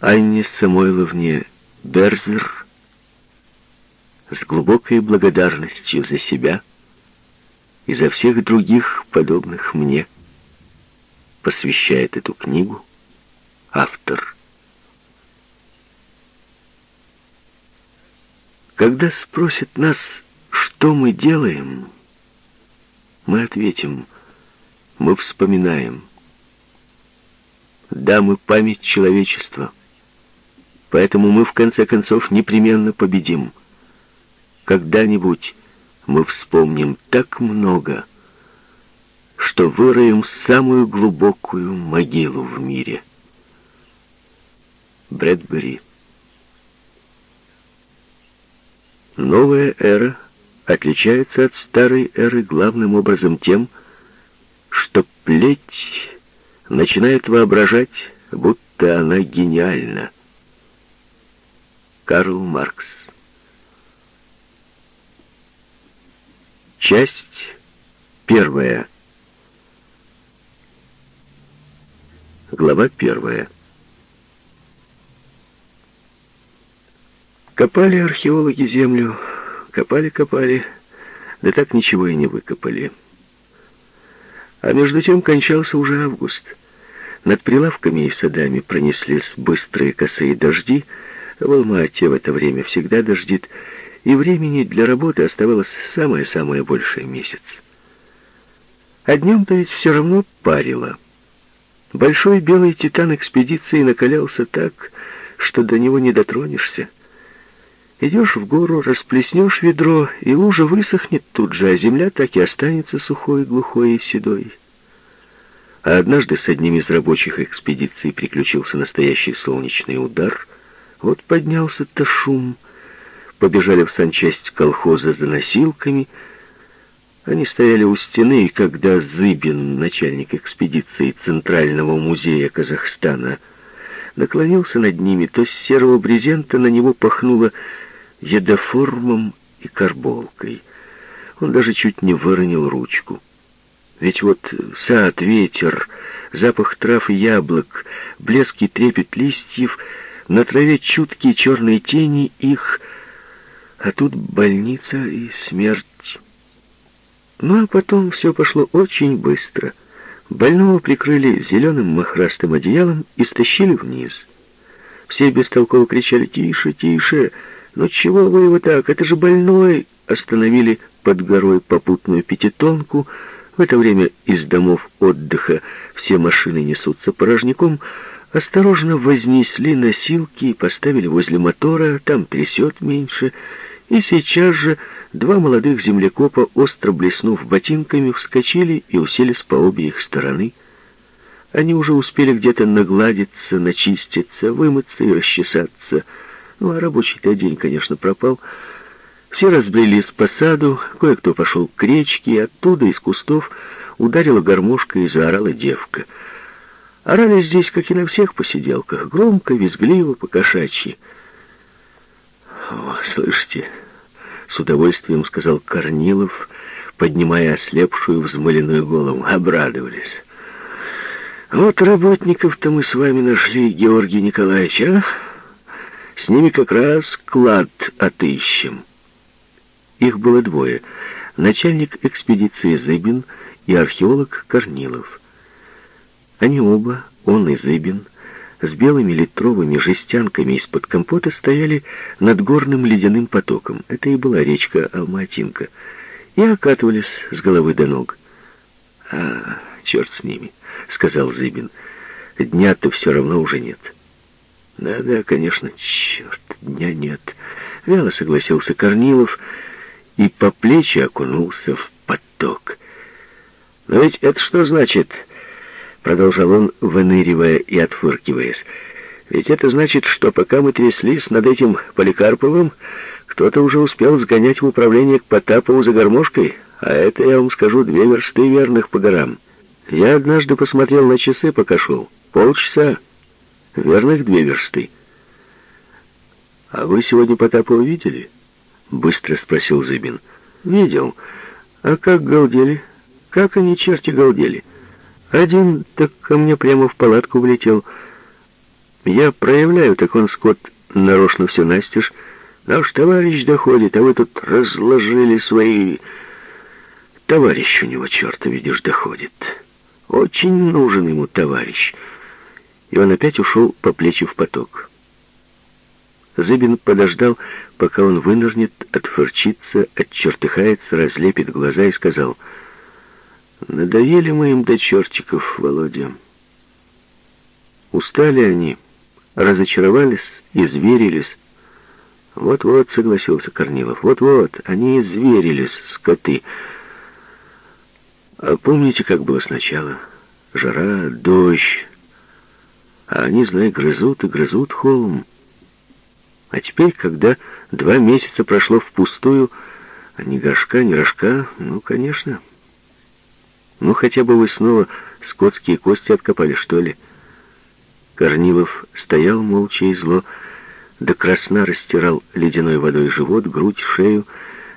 Анне Самойловне Берзер с глубокой благодарностью за себя и за всех других, подобных мне, посвящает эту книгу автор. Когда спросят нас, что мы делаем, мы ответим, мы вспоминаем. Да, мы память человечества, поэтому мы в конце концов непременно победим. Когда-нибудь мы вспомним так много, что выроем самую глубокую могилу в мире. Брэдбери. Новая эра отличается от старой эры главным образом тем, что плеть начинает воображать, будто она гениальна. Карл Маркс Часть первая. Глава первая. Копали археологи землю, копали-копали, да так ничего и не выкопали. А между тем кончался уже август. Над прилавками и садами пронеслись быстрые косые дожди, в Алма-Ате в это время всегда дождит, и времени для работы оставалось самое-самое большее месяц. А днем-то ведь все равно парило. Большой белый титан экспедиции накалялся так, что до него не дотронешься. Идешь в гору, расплеснешь ведро, и лужа высохнет тут же, а земля так и останется сухой, глухой и седой. А однажды с одним из рабочих экспедиций приключился настоящий солнечный удар. Вот поднялся-то шум, побежали в санчасть колхоза за носилками. Они стояли у стены, и когда Зыбин, начальник экспедиции Центрального музея Казахстана, наклонился над ними, то с серого брезента на него пахнуло едоформом и карболкой. Он даже чуть не выронил ручку. Ведь вот сад, ветер, запах трав и яблок, блеск и трепет листьев, на траве чуткие черные тени их — а тут больница и смерть. Ну а потом все пошло очень быстро. Больного прикрыли зеленым махрастым одеялом и стащили вниз. Все бестолково кричали «Тише, тише! Ну чего вы его так? Это же больной!» Остановили под горой попутную пятитонку. В это время из домов отдыха все машины несутся порожняком. Осторожно вознесли носилки и поставили возле мотора. Там трясет меньше. И сейчас же два молодых землекопа, остро блеснув ботинками, вскочили и уселись по обе их стороны. Они уже успели где-то нагладиться, начиститься, вымыться и расчесаться. Ну, а рабочий-то день, конечно, пропал. Все разбрелись по саду, кое-кто пошел к речке, и оттуда, из кустов, ударила гармошка и заорала девка. Орали здесь, как и на всех посиделках, громко, визгливо, по-кошачьи. «О, слышите?» — с удовольствием сказал Корнилов, поднимая ослепшую взмыленную голову. Обрадовались. «Вот работников-то мы с вами нашли, Георгий Николаевич, а? С ними как раз клад отыщем». Их было двое. Начальник экспедиции Зыбин и археолог Корнилов. Они оба, он и Зыбин, с белыми литровыми жестянками из-под компота стояли над горным ледяным потоком. Это и была речка Алматинка. И окатывались с головы до ног. «А, черт с ними», — сказал Зыбин. «Дня-то все равно уже нет». «Да-да, конечно, черт, дня нет», — вяло согласился Корнилов и по плечи окунулся в поток. «Но ведь это что значит?» Продолжал он, выныривая и отфыркиваясь. «Ведь это значит, что пока мы тряслись над этим Поликарповым, кто-то уже успел сгонять в управление к Потапову за гармошкой, а это, я вам скажу, две версты верных по горам. Я однажды посмотрел на часы, пока шел. Полчаса. Верных две версты. «А вы сегодня Потапова видели?» — быстро спросил Зыбин. «Видел. А как галдели? Как они, черти, галдели?» Один так ко мне прямо в палатку влетел. Я проявляю, так он, Скотт, нарочно все настежь. Наш товарищ доходит, а вы тут разложили свои... Товарищ у него, черта, видишь, доходит. Очень нужен ему товарищ. И он опять ушел по плечи в поток. Зыбин подождал, пока он вынырнет, отфырчится, отчертыхается, разлепит глаза и сказал, «Надоели мы им до чертиков, Володя. Устали они, разочаровались, изверились». «Вот-вот», — согласился Корнилов, — «вот-вот, они изверились, скоты». А помните, как было сначала? Жара, дождь. А они, знай, грызут и грызут холм. А теперь, когда два месяца прошло впустую, а ни горшка, ни рожка, ну, конечно. Ну, хотя бы вы снова скотские кости откопали, что ли? Корнилов стоял молча и зло, до красна растирал ледяной водой живот, грудь, шею.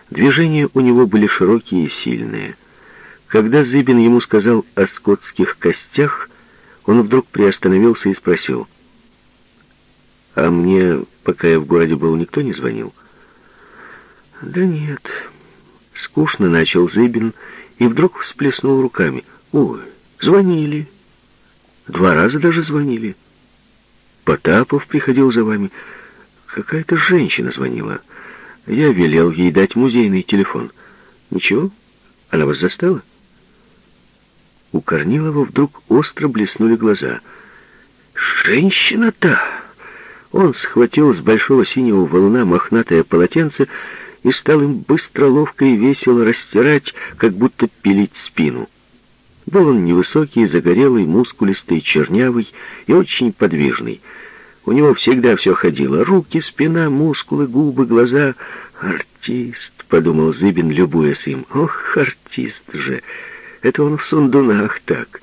Движения у него были широкие и сильные. Когда Зыбин ему сказал о скотских костях, он вдруг приостановился и спросил. «А мне, пока я в городе был, никто не звонил?» «Да нет». Скучно начал Зыбин и вдруг всплеснул руками. «Ой, звонили. Два раза даже звонили. Потапов приходил за вами. Какая-то женщина звонила. Я велел ей дать музейный телефон. Ничего? Она вас застала?» У Корнилова вдруг остро блеснули глаза. «Женщина-то!» Он схватил с большого синего волна мохнатое полотенце и стал им быстро, ловко и весело растирать, как будто пилить спину. Был он невысокий, загорелый, мускулистый, чернявый и очень подвижный. У него всегда все ходило. Руки, спина, мускулы, губы, глаза. «Артист», — подумал Зыбин, любуясь им. «Ох, артист же!» Это он в сундунах так.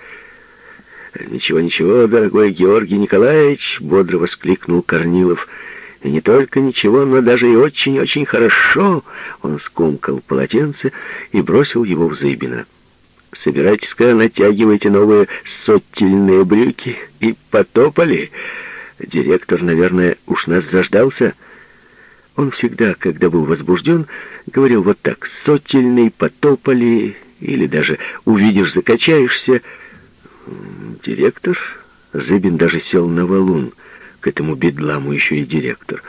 «Ничего, ничего, дорогой Георгий Николаевич!» — бодро воскликнул Корнилов. «И не только ничего, но даже и очень-очень хорошо!» Он скомкал полотенце и бросил его в Зыбина. «Собирайтесь-ка, натягивайте новые сотельные брюки и потопали. Директор, наверное, уж нас заждался». Он всегда, когда был возбужден, говорил вот так «сотельный, потопали» или даже «увидишь, закачаешься». Директор? Зыбин даже сел на валун. К этому бедламу еще и директор.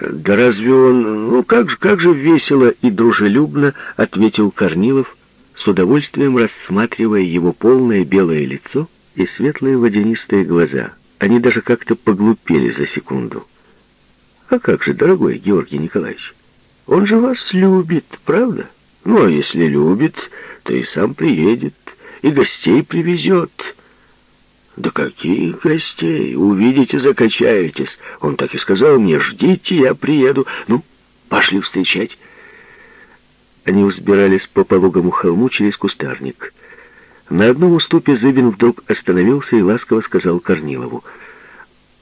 «Да разве он... Ну, как же, как же весело и дружелюбно!» — ответил Корнилов, с удовольствием рассматривая его полное белое лицо и светлые водянистые глаза. Они даже как-то поглупели за секунду. «А как же, дорогой Георгий Николаевич, он же вас любит, правда? Ну, а если любит, то и сам приедет, и гостей привезет». «Да каких гостей? Увидите, закачаетесь. Он так и сказал мне, ждите, я приеду. Ну, пошли встречать». Они взбирались по пологому холму через кустарник. На одном уступе Зыбин вдруг остановился и ласково сказал Корнилову.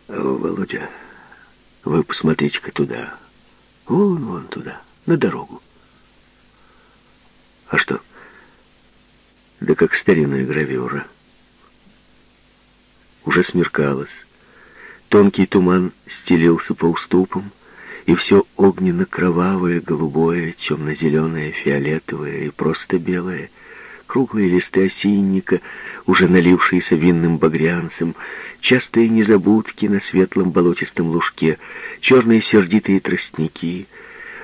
«Володя, вы посмотрите-ка туда. Вон, вон туда, на дорогу». «А что?» «Да как старинная гравюра». Уже смеркалось. Тонкий туман стелился по уступам, и все огненно-кровавое, голубое, темно-зеленое, фиолетовое и просто белое, круглые листы осинника, уже налившиеся винным багрянцем, частые незабудки на светлом болотистом лужке, черные сердитые тростники,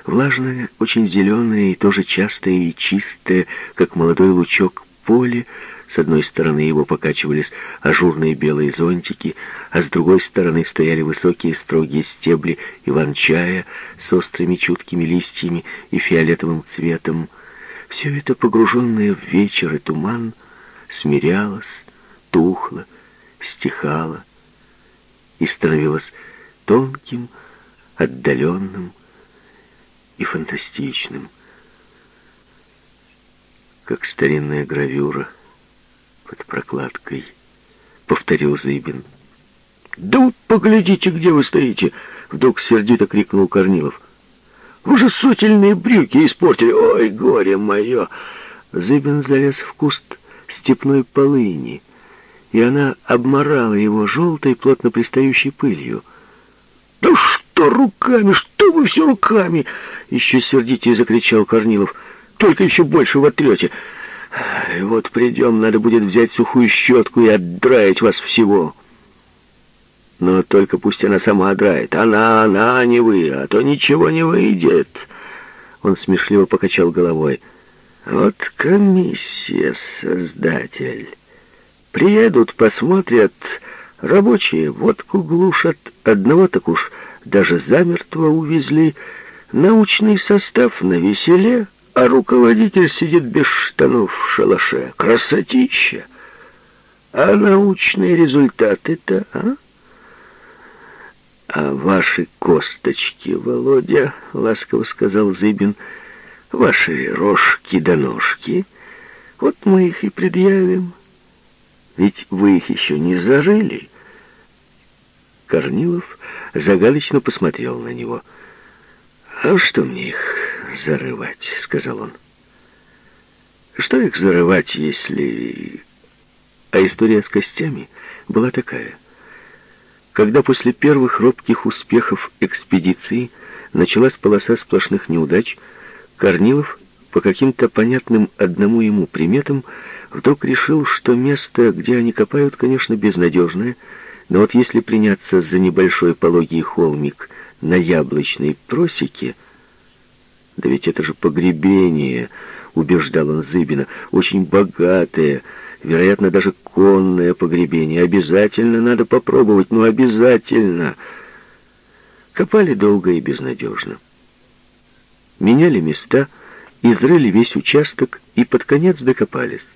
влажное, очень зеленое и тоже частое и чистое, как молодой лучок, поле, с одной стороны его покачивались ажурные белые зонтики, а с другой стороны стояли высокие строгие стебли иван-чая с острыми чуткими листьями и фиолетовым цветом. Все это, погруженное в вечер и туман, смирялось, тухло, стихало и становилось тонким, отдаленным и фантастичным, как старинная гравюра — под прокладкой», — повторил Зыбин. «Да поглядите, где вы стоите!» — вдруг сердито крикнул Корнилов. «Вы же сотельные брюки испортили! Ой, горе мое!» Зыбин залез в куст степной полыни и она обморала его желтой, плотно пристающей пылью. «Да что руками? Что вы все руками?» Еще сердитее закричал Корнилов. «Только еще больше в отрете. И вот придем, надо будет взять сухую щетку и отдраить вас всего. Но только пусть она сама драет. Она, она, а не вы, а то ничего не выйдет». Он смешливо покачал головой. «Вот комиссия, создатель». Приедут, посмотрят, рабочие водку глушат, одного так уж даже замертво увезли. Научный состав на веселе, а руководитель сидит без штанов в шалаше. Красотища! А научные результаты-то, а? «А ваши косточки, Володя, — ласково сказал Зыбин, — ваши рожки да ножки, вот мы их и предъявим». Ведь вы их еще не зажили. Корнилов загадочно посмотрел на него. «А что мне их зарывать?» — сказал он. «Что их зарывать, если...» А история с костями была такая. Когда после первых робких успехов экспедиции началась полоса сплошных неудач, Корнилов по каким-то понятным одному ему приметам вдруг решил, что место, где они копают, конечно, безнадежное, но вот если приняться за небольшой пологий холмик на яблочной просеке, да ведь это же погребение, убеждал он Зыбина, очень богатое, вероятно, даже конное погребение. Обязательно надо попробовать, ну обязательно. Копали долго и безнадежно. Меняли места, изрыли весь участок и под конец докопались.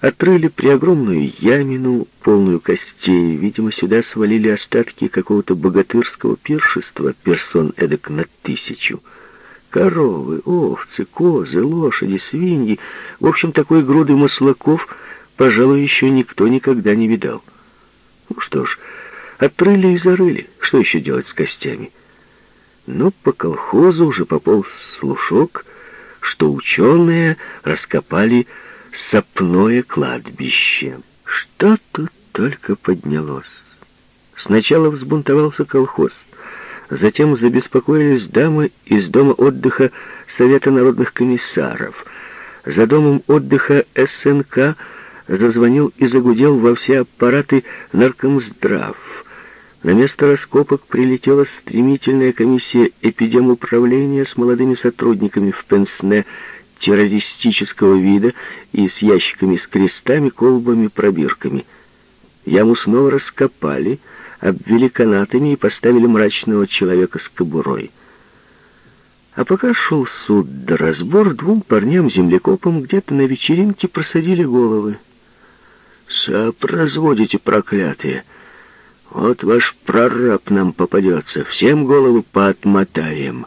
Отрыли преогромную ямину, полную костей. Видимо, сюда свалили остатки какого-то богатырского пиршества, персон эдак на тысячу. Коровы, овцы, козы, лошади, свиньи. В общем, такой груды маслаков, пожалуй, еще никто никогда не видал. Ну что ж, отрыли и зарыли. Что еще делать с костями? Но по колхозу уже пополз слушок, что ученые раскопали сопное кладбище. Что тут только поднялось. Сначала взбунтовался колхоз, затем забеспокоились дамы из дома отдыха Совета народных комиссаров. За домом отдыха СНК зазвонил и загудел во все аппараты наркомздрав. На место раскопок прилетела стремительная комиссия эпидемуправления с молодыми сотрудниками в Пенсне террористического вида и с ящиками с крестами, колбами, пробирками. Яму снова раскопали, обвели канатами и поставили мрачного человека с кобурой. А пока шел суд да разбор, двум парням-землекопам где-то на вечеринке просадили головы. «Сопрозводите, проклятые! Вот ваш прораб нам попадется, всем головы поотмотаем!»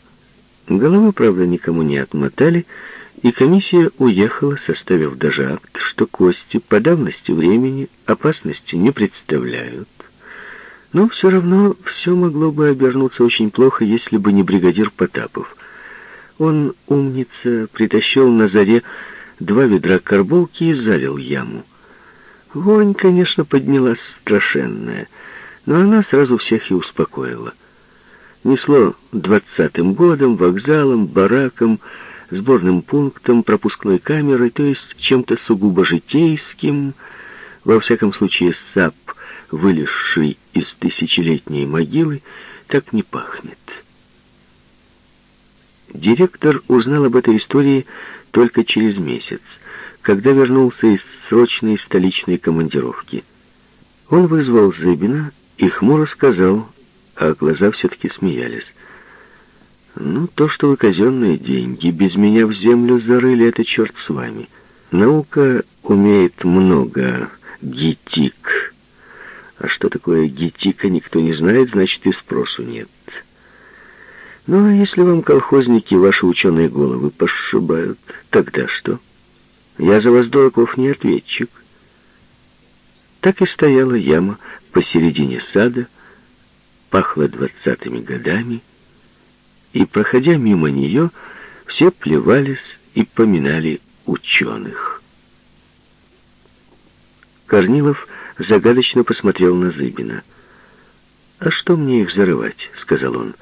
Головы, правда, никому не отмотали, и комиссия уехала, составив даже акт, что кости по давности времени опасности не представляют. Но все равно все могло бы обернуться очень плохо, если бы не бригадир Потапов. Он, умница, притащил на заре два ведра карболки и залил яму. Вонь, конечно, поднялась страшенная, но она сразу всех и успокоила. Несло двадцатым годом, вокзалом, бараком, сборным пунктом, пропускной камерой, то есть чем-то сугубо житейским, во всяком случае сап, вылезший из тысячелетней могилы, так не пахнет. Директор узнал об этой истории только через месяц, когда вернулся из срочной столичной командировки. Он вызвал Зыбина и хмуро сказал, а глаза все-таки смеялись. Ну, то, что вы казенные деньги без меня в землю зарыли, это черт с вами. Наука умеет много. Гетик. А что такое гетика, никто не знает, значит и спросу нет. Ну, а если вам колхозники ваши ученые головы пошибают, тогда что? Я за вас, дураков, не ответчик. Так и стояла яма посередине сада, пахло двадцатыми годами, и, проходя мимо нее, все плевались и поминали ученых. Корнилов загадочно посмотрел на Зыбина. «А что мне их зарывать?» — сказал он.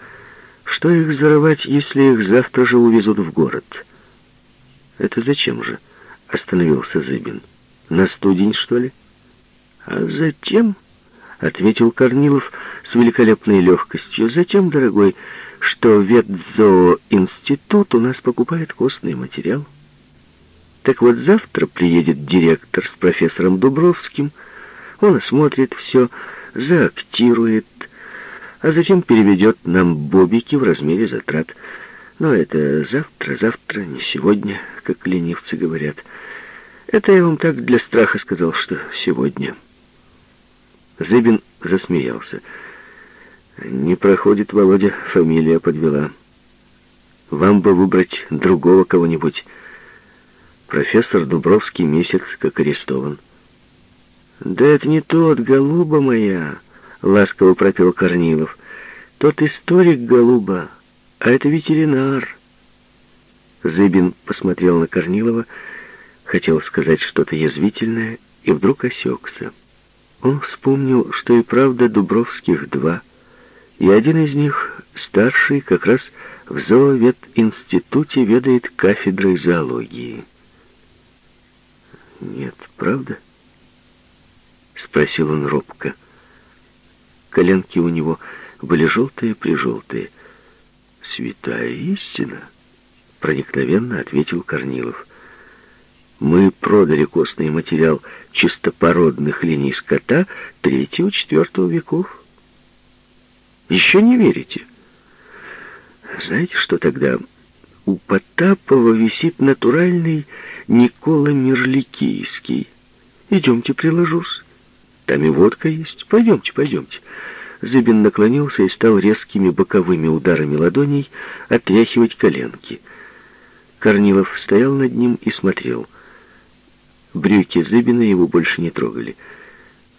«Что их зарывать, если их завтра же увезут в город?» «Это зачем же?» — остановился Зыбин. «На студень, что ли?» «А затем...» — ответил Корнилов с великолепной легкостью. «Затем, дорогой, что ветзооинститут у нас покупает костный материал. Так вот, завтра приедет директор с профессором Дубровским, он осмотрит все, заактирует, а затем переведет нам бобики в размере затрат. Но это завтра, завтра, не сегодня, как ленивцы говорят. Это я вам так для страха сказал, что сегодня. Зыбин засмеялся. Не проходит, Володя, фамилия подвела. Вам бы выбрать другого кого-нибудь. Профессор Дубровский месяц как арестован. Да это не тот, голуба моя, ласково пропел Корнилов. Тот историк, голуба, а это ветеринар. Зыбин посмотрел на Корнилова, хотел сказать что-то язвительное и вдруг осекся. Он вспомнил, что и правда Дубровских два — и один из них, старший, как раз в зооветинституте ведает кафедрой зоологии. «Нет, правда?» — спросил он робко. Коленки у него были желтые-прижелтые. «Святая истина!» — проникновенно ответил Корнилов. «Мы продали костный материал чистопородных линий скота третьего-четвертого веков». Еще не верите? Знаете, что тогда? У Потапова висит натуральный Никола Мерликийский. Идемте, приложусь. Там и водка есть. Пойдемте, пойдемте. Зыбин наклонился и стал резкими боковыми ударами ладоней отряхивать коленки. Корнилов стоял над ним и смотрел. Брюки Зыбина его больше не трогали.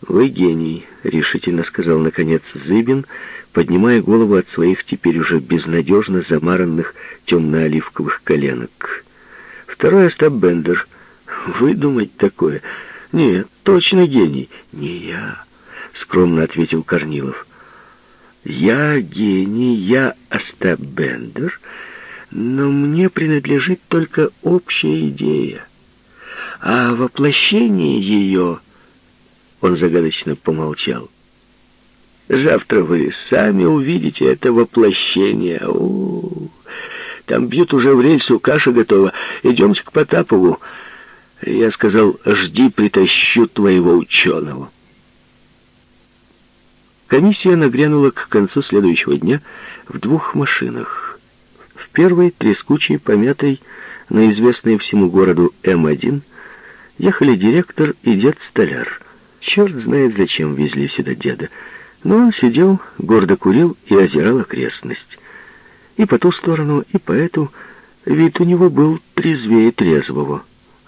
«Вы гений», — решительно сказал наконец Зыбин, поднимая голову от своих теперь уже безнадежно замаранных темно-оливковых коленок. Второй Остап Бендер. «Выдумать такое? Нет, точно гений». «Не я», — скромно ответил Корнилов. «Я гений, я Остап Бендер, но мне принадлежит только общая идея, а воплощение ее...» Он загадочно помолчал. Завтра вы сами увидите это воплощение. У -у -у. Там бьют уже в рельсу, каша готова. Идемте к Потапову. Я сказал, жди, притащу твоего ученого. Комиссия нагрянула к концу следующего дня в двух машинах. В первой, трескучей, помятой, на известной всему городу М1, ехали директор и дед-столяр. Черт знает, зачем везли сюда деда. Но он сидел, гордо курил и озирал окрестность. И по ту сторону, и по эту вид у него был трезвее трезвого.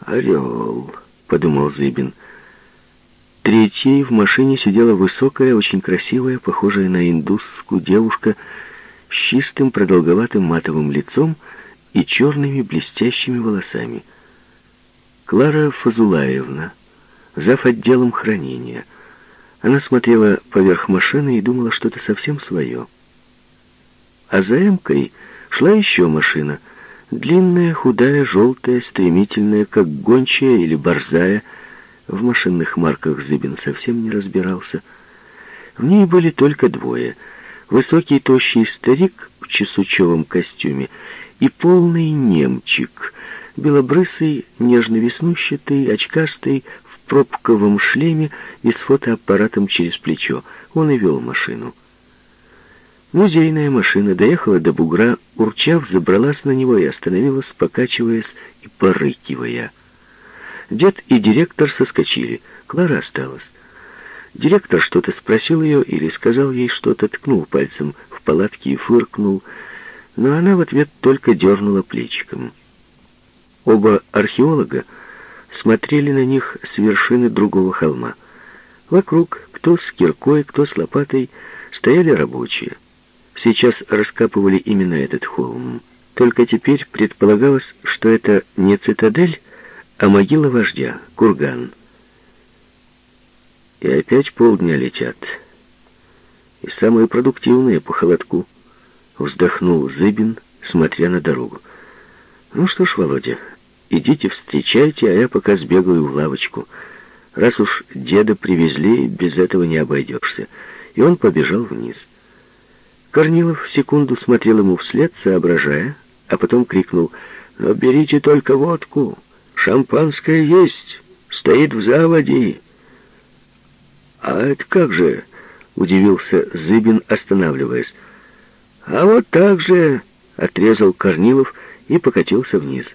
«Орел», — подумал Зыбин. Третьей в машине сидела высокая, очень красивая, похожая на индусскую девушка с чистым продолговатым матовым лицом и черными блестящими волосами. Клара Фазулаевна, зав. отделом хранения — она смотрела поверх машины и думала что-то совсем свое. А за эмкой шла еще машина. Длинная, худая, желтая, стремительная, как гончая или борзая. В машинных марках Зыбин совсем не разбирался. В ней были только двое. Высокий, тощий старик в чесучевом костюме и полный немчик, белобрысый, нежно-веснущатый, очкастый, пробковом шлеме и с фотоаппаратом через плечо. Он и вел машину. Музейная машина доехала до бугра, урчав, забралась на него и остановилась, покачиваясь и порыкивая. Дед и директор соскочили. Клара осталась. Директор что-то спросил ее или сказал ей что-то, ткнул пальцем в палатке и фыркнул, но она в ответ только дернула плечиком. Оба археолога смотрели на них с вершины другого холма. Вокруг, кто с киркой, кто с лопатой, стояли рабочие. Сейчас раскапывали именно этот холм. Только теперь предполагалось, что это не цитадель, а могила вождя, курган. И опять полдня летят. И самые продуктивные по холодку. Вздохнул Зыбин, смотря на дорогу. Ну что ж, Володя, идите встречайте, а я пока сбегаю в лавочку. Раз уж деда привезли, без этого не обойдешься. И он побежал вниз. Корнилов секунду смотрел ему вслед, соображая, а потом крикнул «Но берите только водку, шампанское есть, стоит в заводе». «А это как же?» — удивился Зыбин, останавливаясь. «А вот так же!» — отрезал Корнилов и покатился вниз.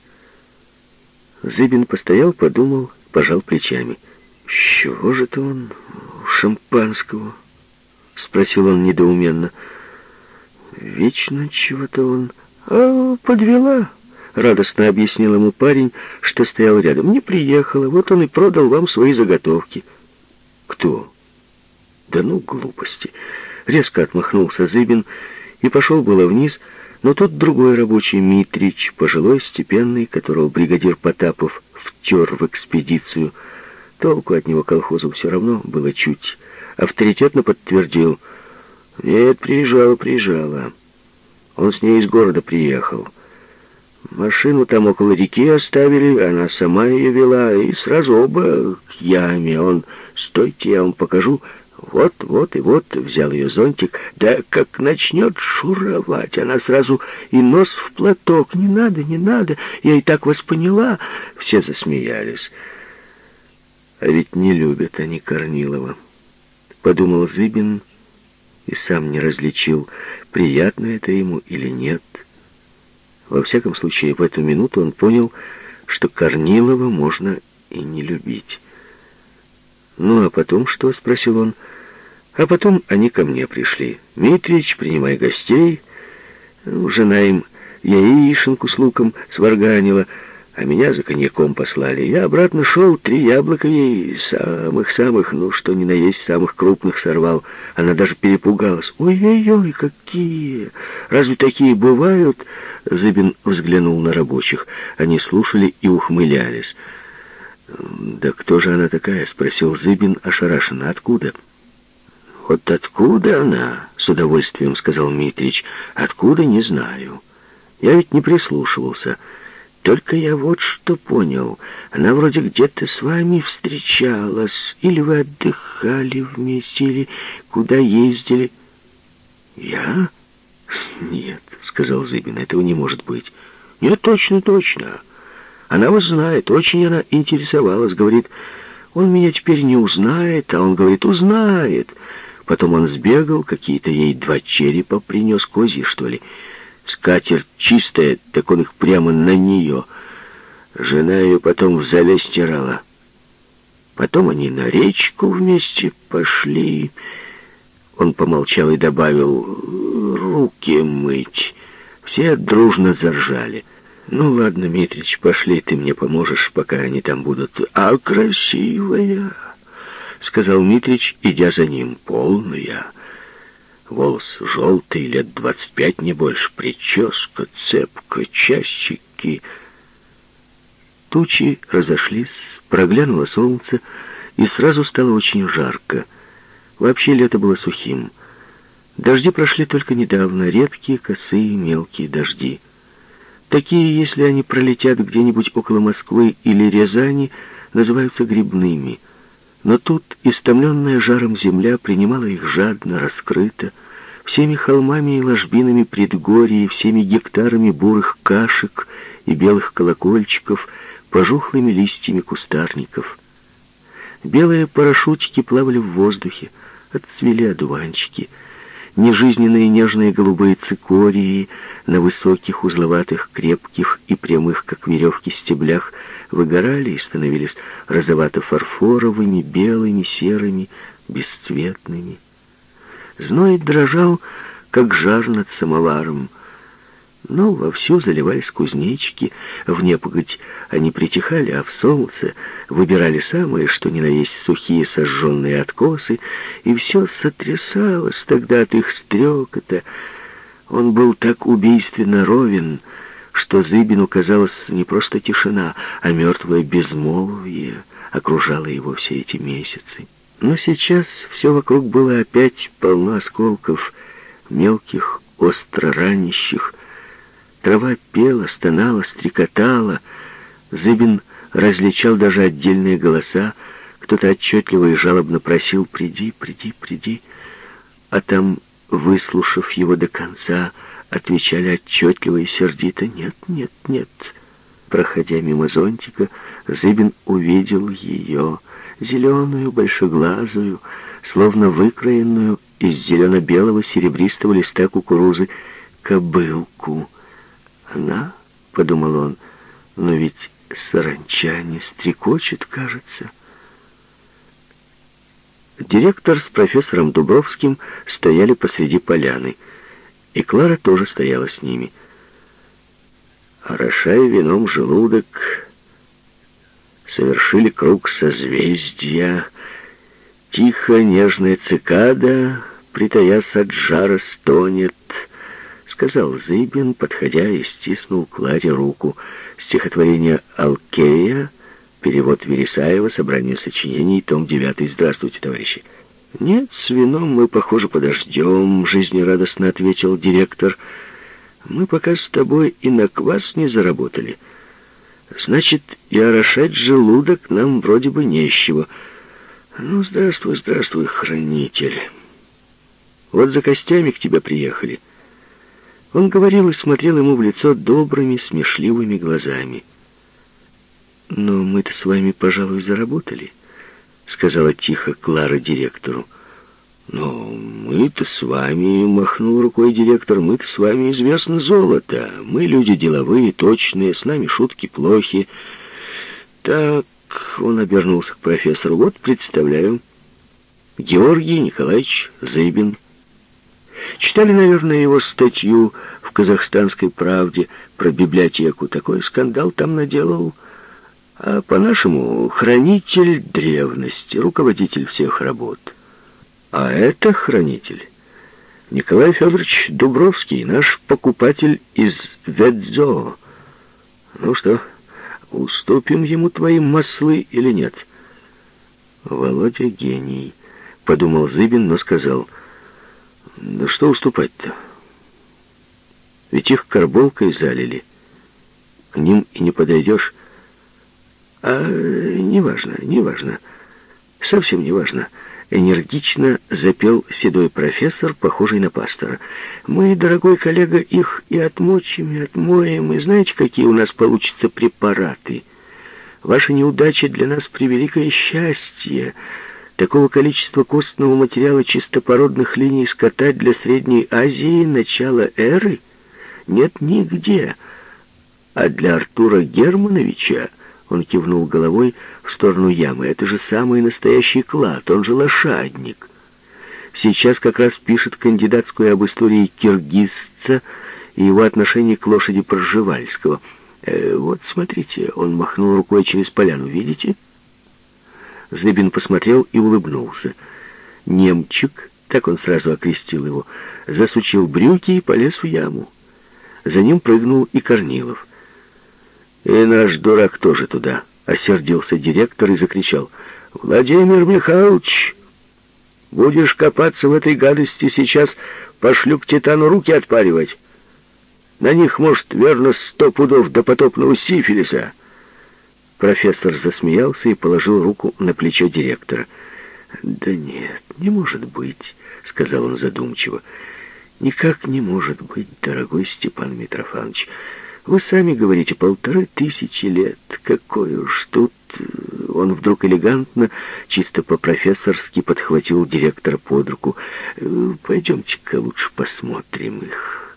Зыбин постоял, подумал, пожал плечами. «С чего же это он шампанского?» — спросил он недоуменно. «Вечно чего-то он...» «А, подвела!» — радостно объяснил ему парень, что стоял рядом. «Не приехала, вот он и продал вам свои заготовки». «Кто?» «Да ну, глупости!» Резко отмахнулся Зыбин и пошел было вниз, но тут другой рабочий Митрич, пожилой, степенный, которого бригадир Потапов втер в экспедицию, толку от него колхозу все равно было чуть, авторитетно подтвердил. «Нет, приезжала, приезжала. Он с ней из города приехал. Машину там около реки оставили, она сама ее вела, и сразу оба к яме. Он, стойте, я вам покажу». Вот, вот и вот взял ее зонтик. Да как начнет шуровать, она сразу и нос в платок. Не надо, не надо, я и так вас поняла. Все засмеялись. А ведь не любят они Корнилова. Подумал Зыбин и сам не различил, приятно это ему или нет. Во всяком случае, в эту минуту он понял, что Корнилова можно и не любить. «Ну, а потом что?» — спросил он. А потом они ко мне пришли. «Митрич, принимай гостей». Жена им яишенку с луком сварганила, а меня за коньяком послали. Я обратно шел, три яблока ей, самых-самых, ну, что ни на есть, самых крупных сорвал. Она даже перепугалась. «Ой-ой-ой, какие! Разве такие бывают?» Зыбин взглянул на рабочих. Они слушали и ухмылялись. «Да кто же она такая?» — спросил Зыбин ошарашенно. «Откуда?» «Вот откуда она?» — с удовольствием сказал Митрич. «Откуда, не знаю. Я ведь не прислушивался. Только я вот что понял. Она вроде где-то с вами встречалась. Или вы отдыхали вместе, или куда ездили». «Я?» «Нет», — сказал Зыбин, — «этого не может быть». «Нет, точно, точно. Она вас знает, очень она интересовалась, говорит, он меня теперь не узнает, а он говорит, узнает». Потом он сбегал, какие-то ей два черепа принес, козьи, что ли. Скатерть чистая, так он их прямо на нее. Жена ее потом в зале стирала. Потом они на речку вместе пошли. Он помолчал и добавил, руки мыть. Все дружно заржали. «Ну ладно, Митрич, пошли, ты мне поможешь, пока они там будут. А красивая!» — сказал Митрич, идя за ним. «Полная. Волос желтый, лет двадцать пять, не больше. Прическа, цепка, часики». Тучи разошлись, проглянуло солнце, и сразу стало очень жарко. Вообще лето было сухим. Дожди прошли только недавно, редкие, косые, мелкие дожди. Такие, если они пролетят где-нибудь около Москвы или Рязани, называются грибными — но тут истомленная жаром земля принимала их жадно, раскрыто, всеми холмами и ложбинами предгорий, всеми гектарами бурых кашек и белых колокольчиков, пожухлыми листьями кустарников. Белые парашютики плавали в воздухе, отцвели одуванчики, нежизненные нежные голубые цикории на высоких, узловатых, крепких и прямых, как веревки, стеблях выгорали и становились розовато-фарфоровыми, белыми, серыми, бесцветными. Зной дрожал, как жар над самоваром, но вовсю заливались кузнечики, в непогодь они притихали, а в солнце выбирали самые, что ни на есть, сухие сожженные откосы, и все сотрясалось тогда от их стрекота. Он был так убийственно ровен, что Зыбину казалось не просто тишина, а мертвое безмолвие окружало его все эти месяцы. Но сейчас все вокруг было опять полно осколков, мелких, остро ранящих. Трава пела, стонала, стрекотала. Зыбин различал даже отдельные голоса. Кто-то отчетливо и жалобно просил «Приди, приди, приди». А там, выслушав его до конца, отвечали отчетливо и сердито «Нет, нет, нет». Проходя мимо зонтика, Зыбин увидел ее, зеленую, большеглазую, словно выкроенную из зелено-белого серебристого листа кукурузы, кобылку. Она, — подумал он, — но ведь саранча не стрекочет, кажется. Директор с профессором Дубровским стояли посреди поляны, и Клара тоже стояла с ними. Орошая вином желудок, совершили круг созвездия. Тихо нежная цикада, притаясь от жара, стонет, сказал Зыбин, подходя и стиснул Кларе руку. Стихотворение «Алкея», перевод Вересаева, собрание сочинений, том 9. Здравствуйте, товарищи. «Нет, с вином мы, похоже, подождем», — жизнерадостно ответил директор. «Мы пока с тобой и на квас не заработали». Значит, и орошать желудок нам вроде бы нечего. Ну, здравствуй, здравствуй, хранитель. Вот за костями к тебе приехали. Он говорил и смотрел ему в лицо добрыми, смешливыми глазами. «Но мы-то с вами, пожалуй, заработали», — сказала тихо Клара директору. «Но мы-то с вами, — махнул рукой директор, — мы-то с вами известно золото. Мы люди деловые, точные, с нами шутки плохи. Так, — он обернулся к профессору, — вот представляю. Георгий Николаевич Зыбин. Читали, наверное, его статью в «Казахстанской правде» про библиотеку. Такой скандал там наделал. А по-нашему, хранитель древности, руководитель всех работ. А это хранитель. Николай Федорович Дубровский, наш покупатель из Ведзо. Ну что, уступим ему твои маслы или нет? Володя гений, подумал Зыбин, но сказал, да что уступать-то? Ведь их карболкой залили. К ним и не подойдешь. А неважно, неважно. Совсем неважно. важно энергично запел седой профессор, похожий на пастора. «Мы, дорогой коллега, их и отмочим, и отмоем, и знаете, какие у нас получатся препараты? Ваша неудача для нас превеликое счастье. Такого количества костного материала чистопородных линий скота для Средней Азии начала эры нет нигде. А для Артура Германовича он кивнул головой в сторону ямы. «Это же самый настоящий клад, он же лошадник. Сейчас как раз пишет кандидатскую об истории киргизца и его отношении к лошади Пржевальского. Э, вот, смотрите, он махнул рукой через поляну, видите?» Зыбин посмотрел и улыбнулся. Немчик, так он сразу окрестил его, засучил брюки и полез в яму. За ним прыгнул и Корнилов. И наш дурак тоже туда. Осердился директор и закричал. «Владимир Михайлович, будешь копаться в этой гадости, сейчас пошлю к Титану руки отпаривать. На них, может, верно, сто пудов до потопного сифилиса». Профессор засмеялся и положил руку на плечо директора. «Да нет, не может быть», — сказал он задумчиво. «Никак не может быть, дорогой Степан Митрофанович. Вы сами говорите, полторы тысячи лет. Какой уж тут... Он вдруг элегантно, чисто по-профессорски подхватил директора под руку. Пойдемте-ка лучше посмотрим их.